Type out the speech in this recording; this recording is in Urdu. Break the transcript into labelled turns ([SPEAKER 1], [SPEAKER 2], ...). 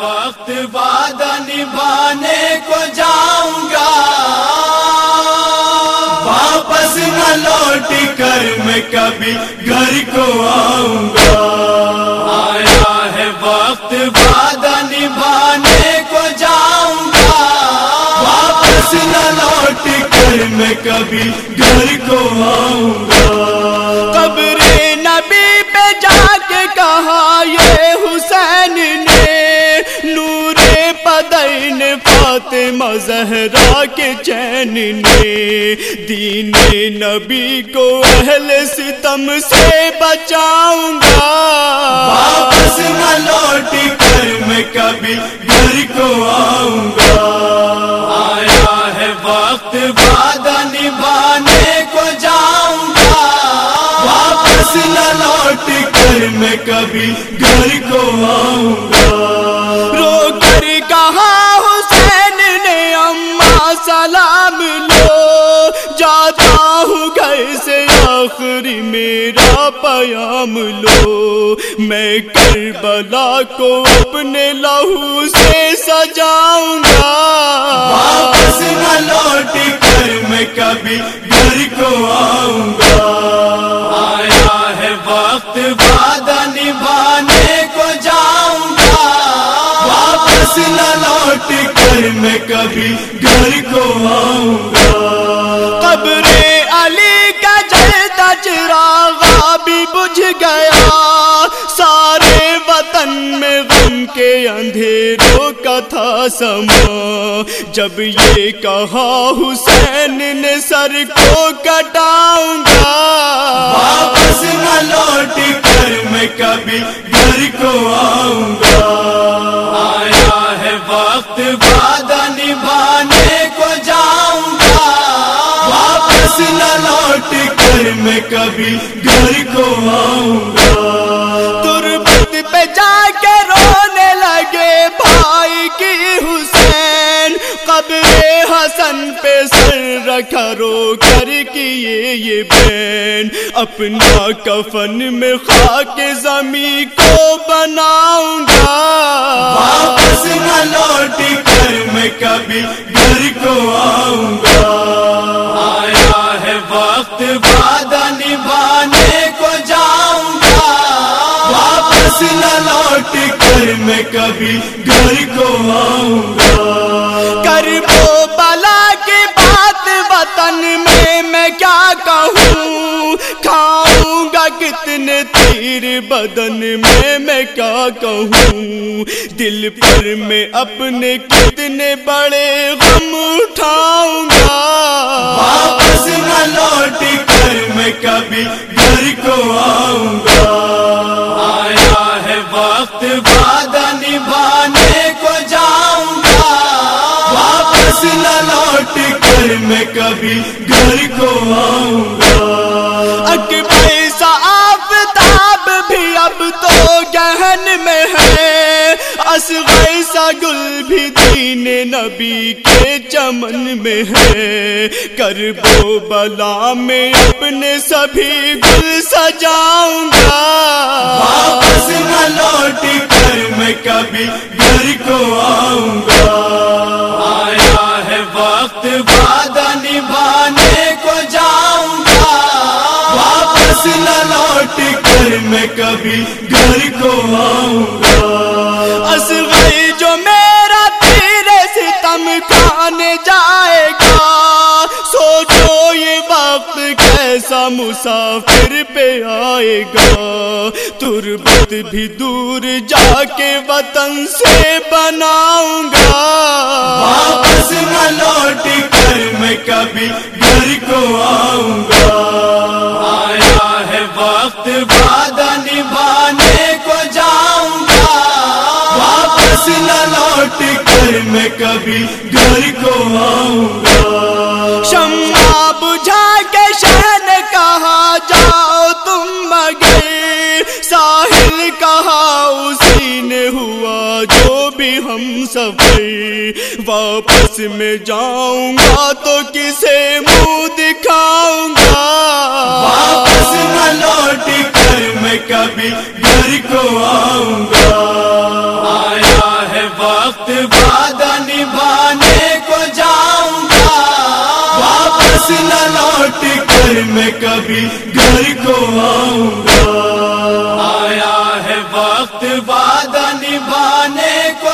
[SPEAKER 1] وقت وعدہ نبھانے کو جاؤں گا۔ واپس نہ لوٹ کر میں کبھی گھر کو آؤں گا۔ آیا ہے وقت وعدہ نبھانے کو جاؤں گا۔ واپس نہ لوٹ کر میں کبھی گھر کو آؤں گا۔
[SPEAKER 2] قبر فاطمہ زہرا کے چین نے دین نبی کو اہل ستم سے بچاؤں گا۔
[SPEAKER 1] واپس نہ لوٹ کر میں کبھی گھر کو آؤں گا۔ آیا ہے وقت وعدہ نبھانے کو جاؤں گا۔ واپس نہ لوٹ کر میں کبھی گھر کو آؤں گا۔
[SPEAKER 2] میرا پیام لو۔ میں کربلا کو اپنے لہو سے سجاؤں گا۔
[SPEAKER 1] واپس نہ لوٹ کر میں کبھی گھر کو آؤں گا۔ آیا ہے وقت وعدہ نبھانے کو جاؤں گا۔ واپس نہ لوٹ کر میں کبھی گھر کو آؤں گا۔
[SPEAKER 2] بھی گیا۔ سارے وطن میں غم کے اندھیروں کا تھا سما۔ جب یہ کہا، حسین نے سر کو کٹاؤں گا۔
[SPEAKER 1] واپس نہ لوٹ کر میں کبھی گھر کو آؤں گا۔ آیا ہے وقت میں کبھی گھر کو آؤں گا۔
[SPEAKER 2] تربت پہ جا کے رونے لگے بھائی کی حسین۔ قبر حسن پہ سر رکھا رو کر کیے یہ بین۔ اپنا کفن میں خاک زمین کو بناؤں گا۔
[SPEAKER 1] واپس نہ لوٹ کر میں کبھی گھر کو آؤں گا۔ میں کبھی گھر کو آؤں گا۔
[SPEAKER 2] کر وہ بلا کی بات وطن میں میں کیا کہوں؟ کھاؤں گا کتنے تیر بدن میں میں کیا کہوں؟ دل پر میں اپنے کتنے بڑے غم اٹھاؤں گا۔
[SPEAKER 1] واپس نہ لوٹ کر میں کبھی گھر کو آؤں گا۔ گھر کو آؤں گا۔
[SPEAKER 2] اکبر بھی اب تو گہن میں ہے۔ اصغر سا گل بھی دین نبی کے چمن میں ہے۔ کربو بلا میں اپنے سبھی گل سجاؤں گا۔
[SPEAKER 1] واپس نہ لوٹ کر میں کبھی کبھی گھر کو آؤں گا۔
[SPEAKER 2] اصغر جو میرا تیرے ستم کھانے جائے گا۔ سوچو یہ وقت کیسا مسافر پہ آئے گا۔ تربت بھی دور جا کے وطن سے بناؤں گا۔
[SPEAKER 1] واپس نہ لوٹ کر میں کبھی گھر کو آؤں گا۔ آیا ہے وقت میں کبھی گھر کو آؤں گا۔
[SPEAKER 2] شمع بجھا کے شہن کہا جاؤ تم مگر؟ ساحل کہا اسی نے ہوا جو بھی ہم سفر؟ واپس میں جاؤں گا تو کسے منہ
[SPEAKER 1] دکھا میں کبھی گھر کو آؤں گا۔ آیا ہے وقت وعدہ نبھانے کو۔